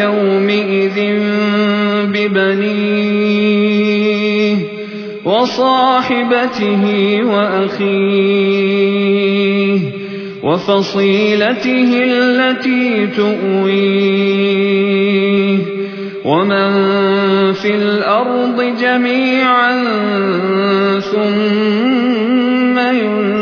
يومئذ ببنيه وصاحبته وأخيه وفصيلته التي تؤويه ومن في الأرض جميعا ثم ينجيه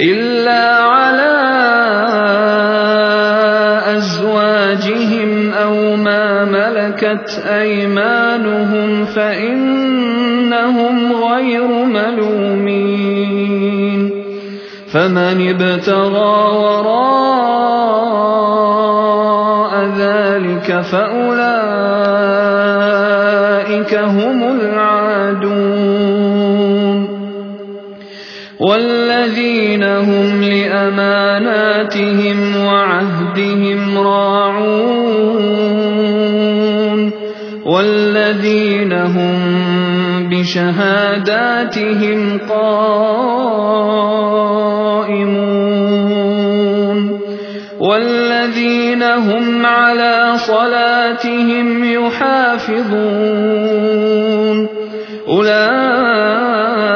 إلا على أزواجهم أو ما ملكت أيمانهم فإنهم غير ملومين فمن ابتغى وراء ذلك فأولئك هم العادون والذين هم لأماناتهم وعهدهم راعون والذين هم بشهاداتهم قائمون والذين هم على صلاتهم يحافظون أولئك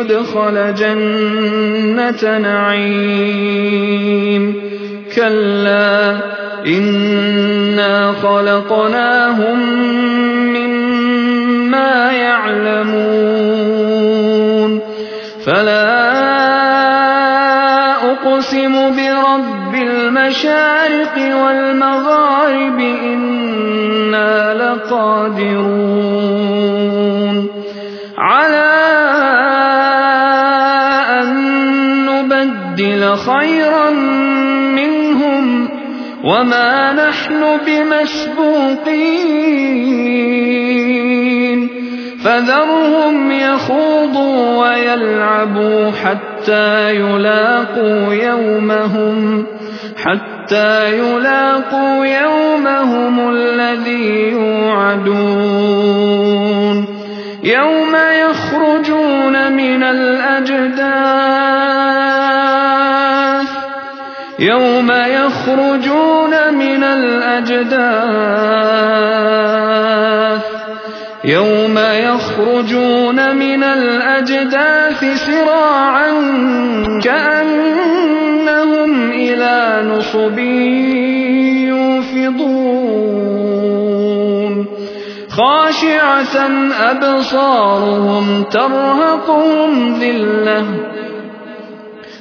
يدخل جنة نعيم. كلا إنا خلقناهم مما يعلمون. فلا أقسم برب المشارق والمغارب إنا لقادرون. على خيرا منهم وما نحن بمسبوقين فذرهم يخوضوا ويلعبوا حتى يلاقوا يومهم حتى يلاقوا يومهم الذي يوعدون. يوم يخرجون من الأجداث يوم يخرجون من الأجداث يوم يخرجون من الأجداث سراعا كأنهم إلى نصب يوفضون. خاشعة أبصارهم ترهقهم ذلة